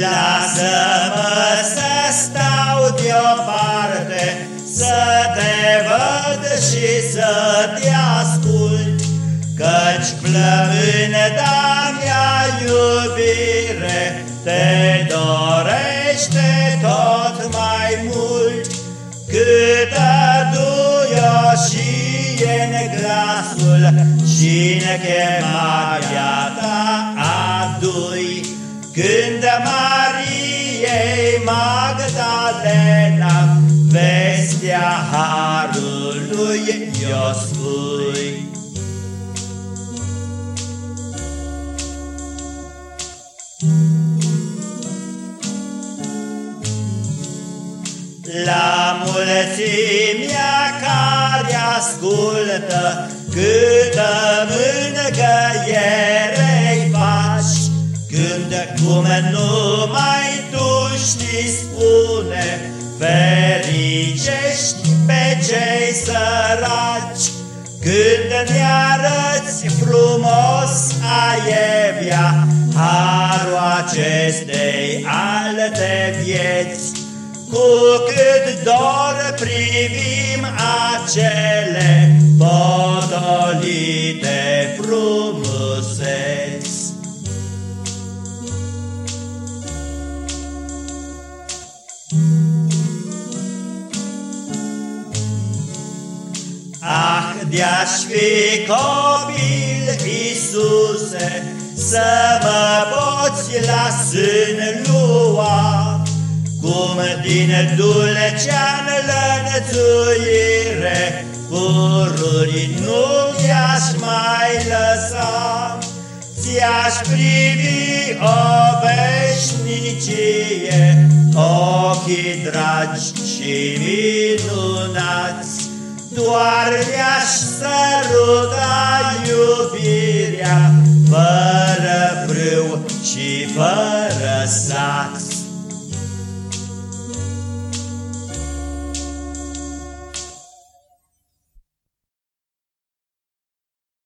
Lasă-mă să stau deoparte, Să te văd și să te ascult, Căci plămânda mea iubire Te dorește tot mai mult, Câtă și în chemarea ta adui. Când Mariei Magdalena vestea harului i-o spui. La mulțimea care ascultă câtă mângăiere faci, când cum numai tu știi spune, Fericești pe cei săraci, Când ne-arăți frumos aievia, Harul acestei alte vieți, Cu cât dor privim acele potolite frumuseți. Ah, de-aș fi copil, Iisuse, Să mă poți la sân lua, Cum din dulcea lănțuire, Pururi nu i-aș mai lăsa, Ți-aș privi o veșnicie, Ochii dragi și minunați, doar mi-aș săruta iubirea, Fără frâu și fără sat.